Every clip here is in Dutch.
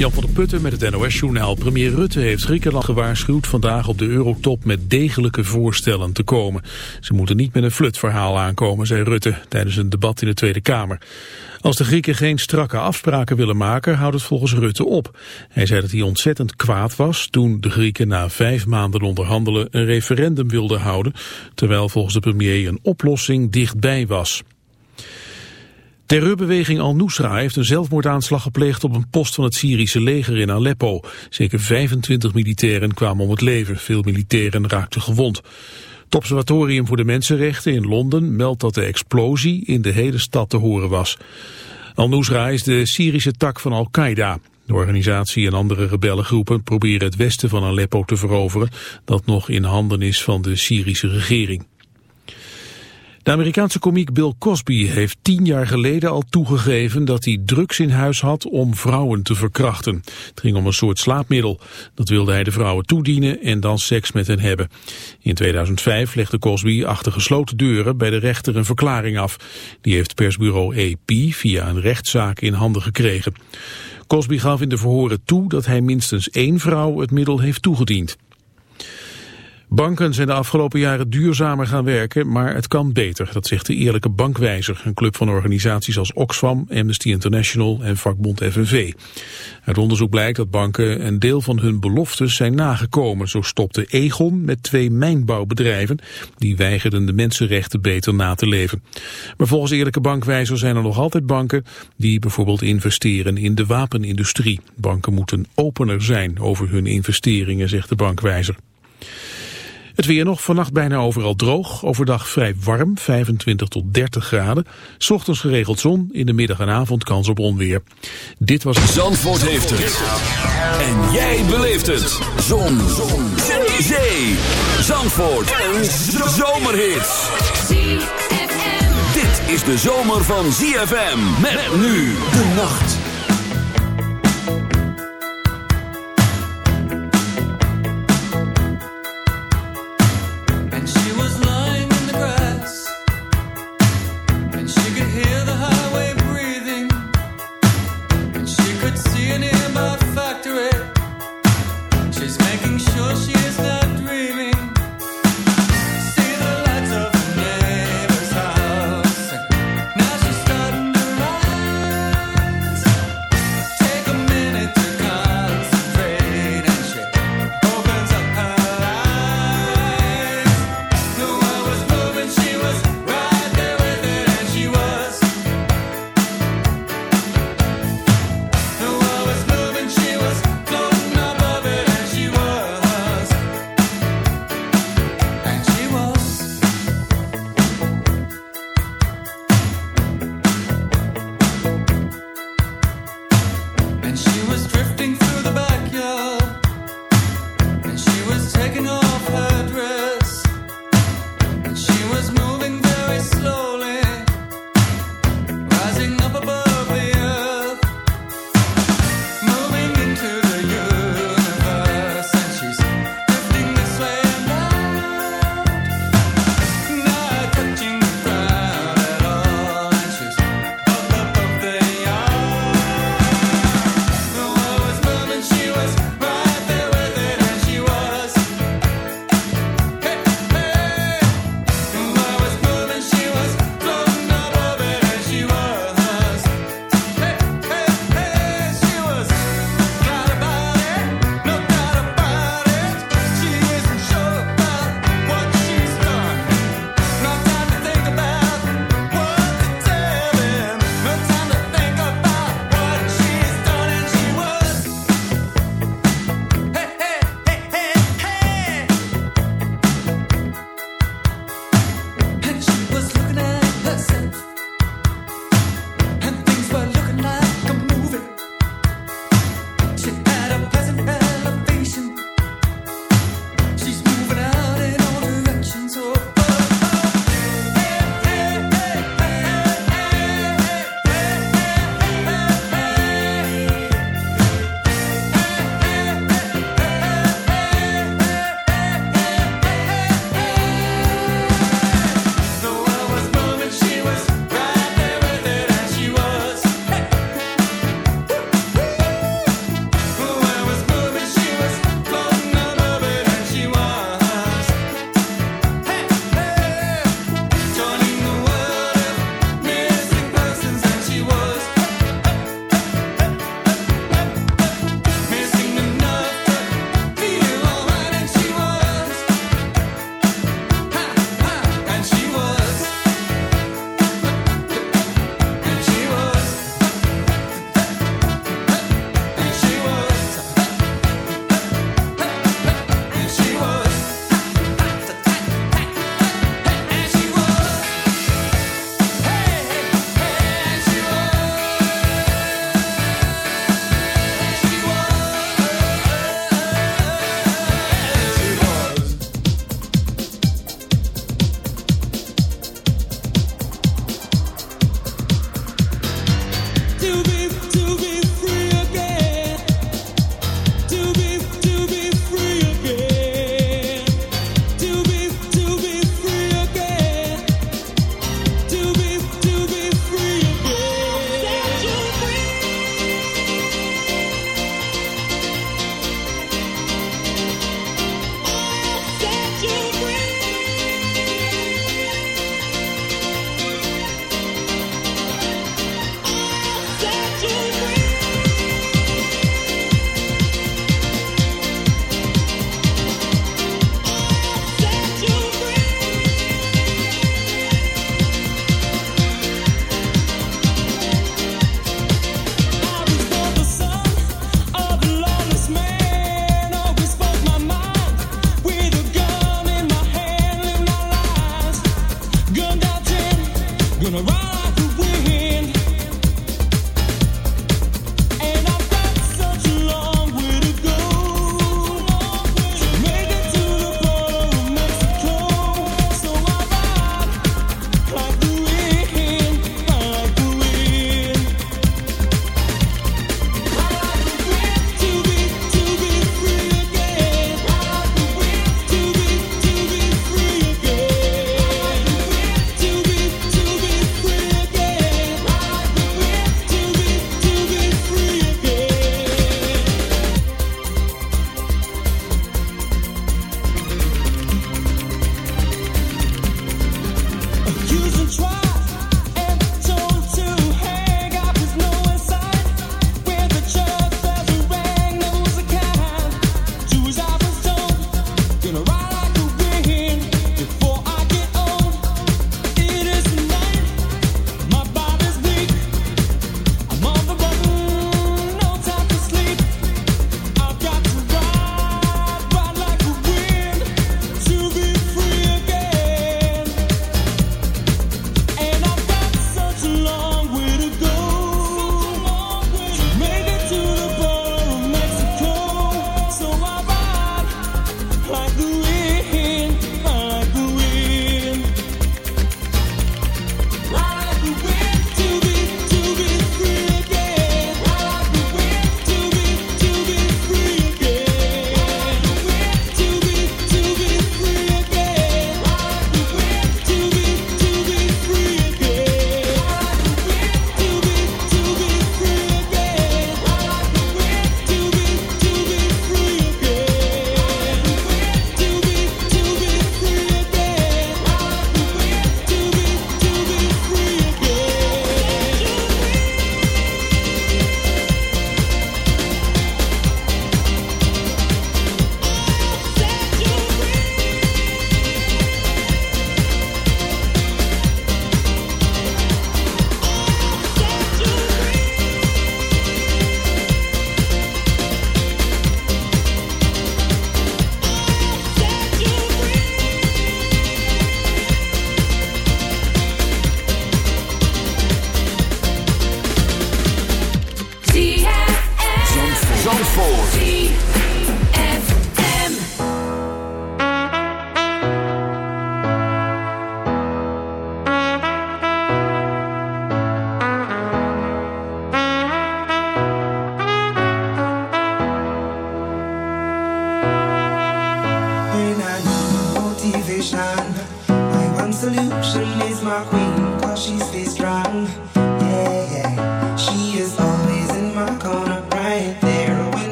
Jan van der Putten met het NOS-journaal. Premier Rutte heeft Griekenland gewaarschuwd vandaag op de eurotop met degelijke voorstellen te komen. Ze moeten niet met een flutverhaal aankomen, zei Rutte tijdens een debat in de Tweede Kamer. Als de Grieken geen strakke afspraken willen maken, houdt het volgens Rutte op. Hij zei dat hij ontzettend kwaad was toen de Grieken na vijf maanden onderhandelen een referendum wilden houden, terwijl volgens de premier een oplossing dichtbij was. Terreurbeweging Al-Nusra heeft een zelfmoordaanslag gepleegd op een post van het Syrische leger in Aleppo. Zeker 25 militairen kwamen om het leven. Veel militairen raakten gewond. Het Observatorium voor de Mensenrechten in Londen meldt dat de explosie in de hele stad te horen was. Al-Nusra is de Syrische tak van Al-Qaeda. De organisatie en andere rebellengroepen proberen het westen van Aleppo te veroveren, dat nog in handen is van de Syrische regering. De Amerikaanse komiek Bill Cosby heeft tien jaar geleden al toegegeven dat hij drugs in huis had om vrouwen te verkrachten. Het ging om een soort slaapmiddel. Dat wilde hij de vrouwen toedienen en dan seks met hen hebben. In 2005 legde Cosby achter gesloten deuren bij de rechter een verklaring af. Die heeft persbureau AP via een rechtszaak in handen gekregen. Cosby gaf in de verhoren toe dat hij minstens één vrouw het middel heeft toegediend. Banken zijn de afgelopen jaren duurzamer gaan werken, maar het kan beter. Dat zegt de Eerlijke Bankwijzer, een club van organisaties als Oxfam, Amnesty International en vakbond FNV. Uit onderzoek blijkt dat banken een deel van hun beloftes zijn nagekomen. Zo stopte Egon met twee mijnbouwbedrijven, die weigerden de mensenrechten beter na te leven. Maar volgens Eerlijke Bankwijzer zijn er nog altijd banken die bijvoorbeeld investeren in de wapenindustrie. Banken moeten opener zijn over hun investeringen, zegt de bankwijzer. Het weer nog vannacht bijna overal droog. Overdag vrij warm, 25 tot 30 graden. S ochtends geregeld zon, in de middag en avond kans op onweer. Dit was... Zandvoort heeft het. En jij beleeft het. Zon. zon. Zee. Zee. Zandvoort. Een zomerhit. Dit is de zomer van ZFM. Met nu de nacht.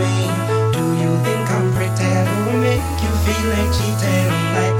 me? Do you think I'm pretending to make you feel like cheating? Like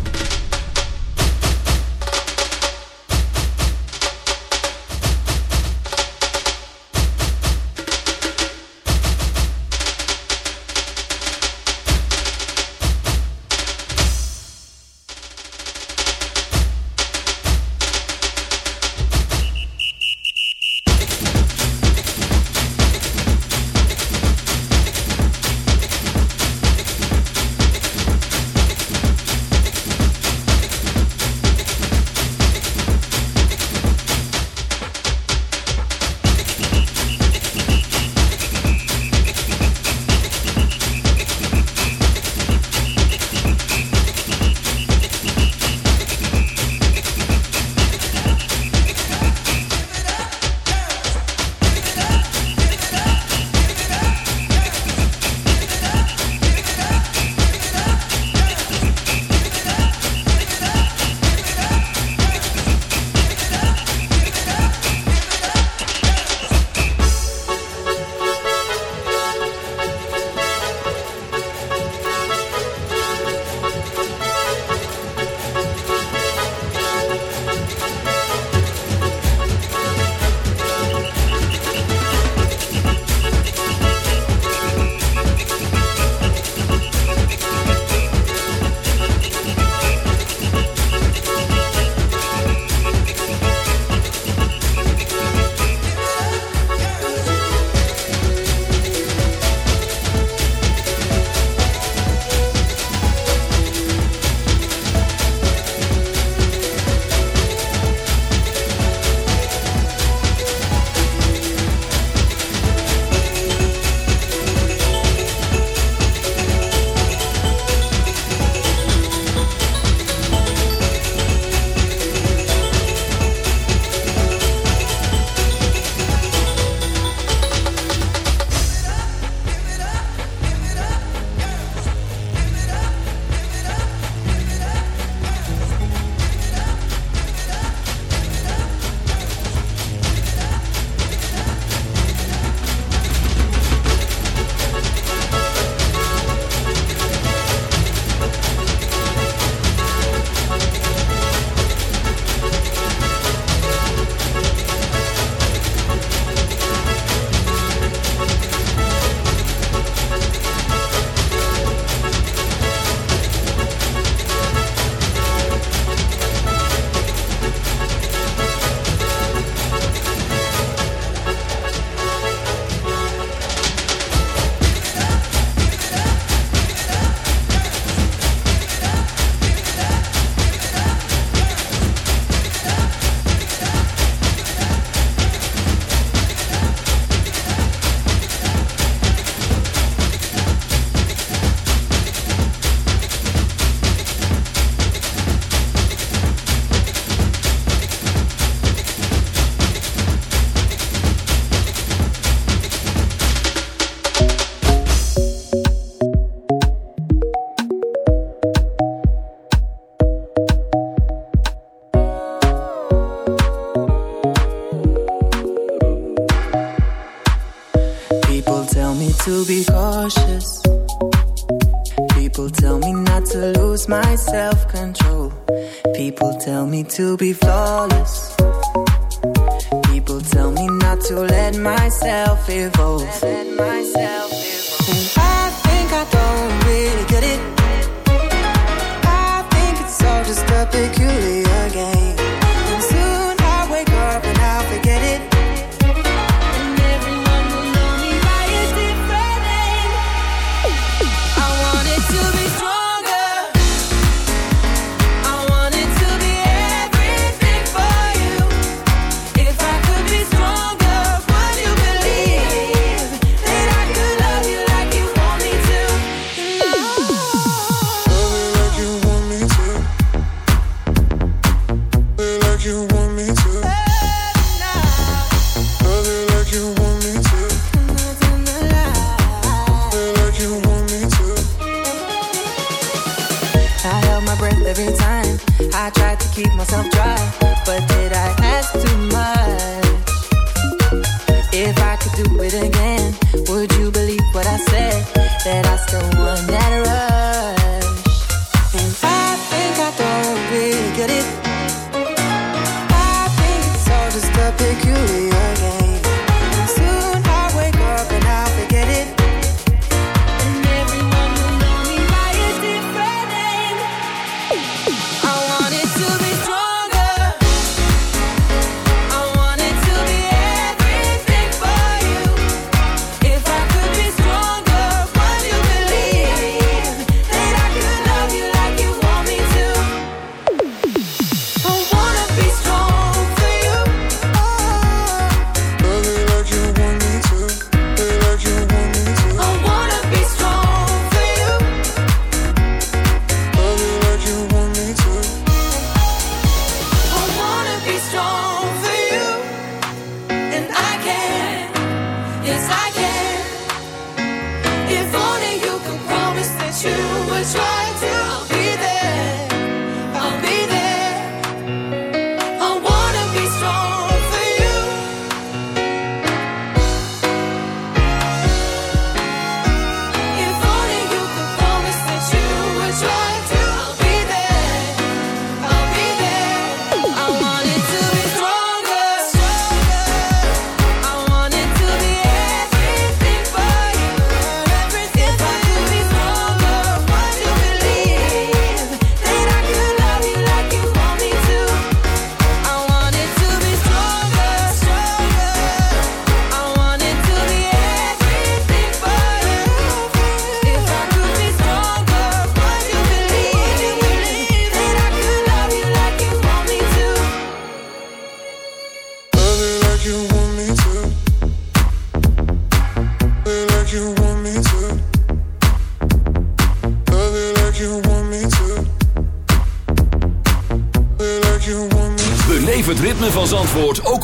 to be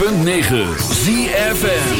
.9 106.9 ZFN